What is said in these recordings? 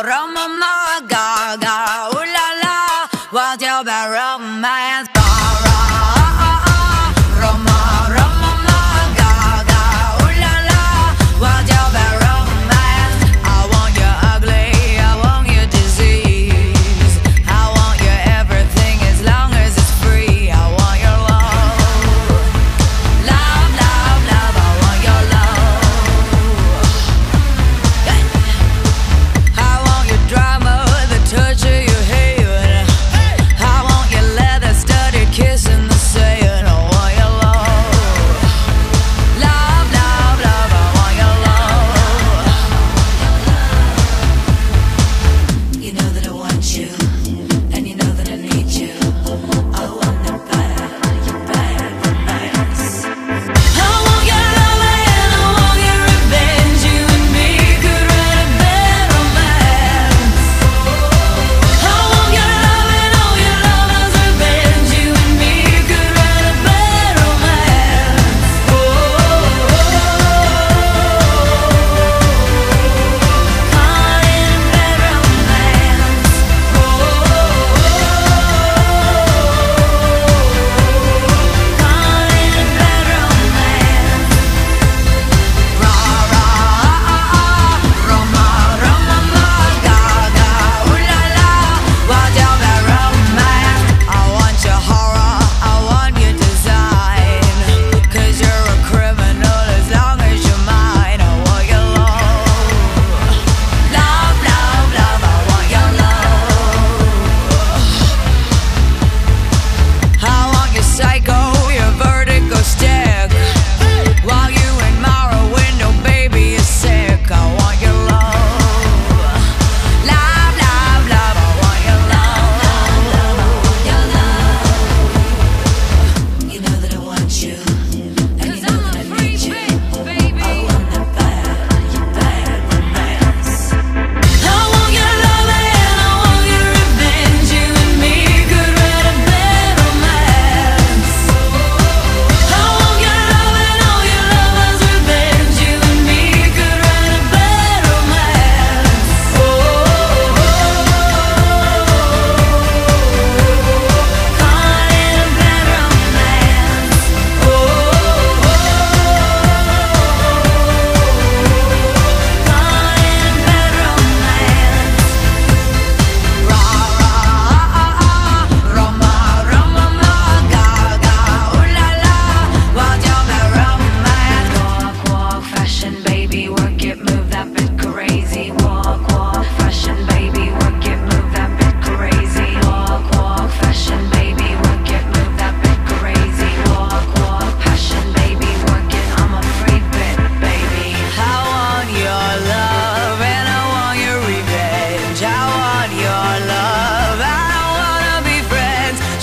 ahorrado.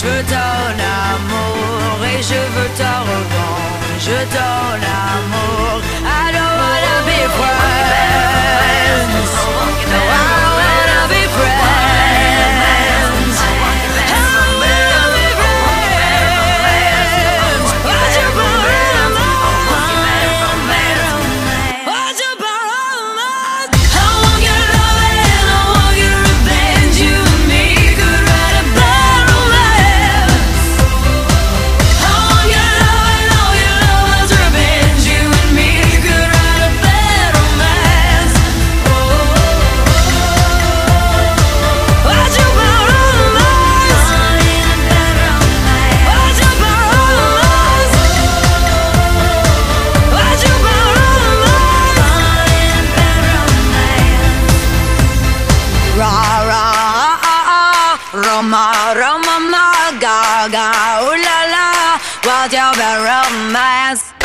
veux ton amour et je veux ta revanche, je donne amour. Roma, Roma, Gaga, ooh la la, what's your romance?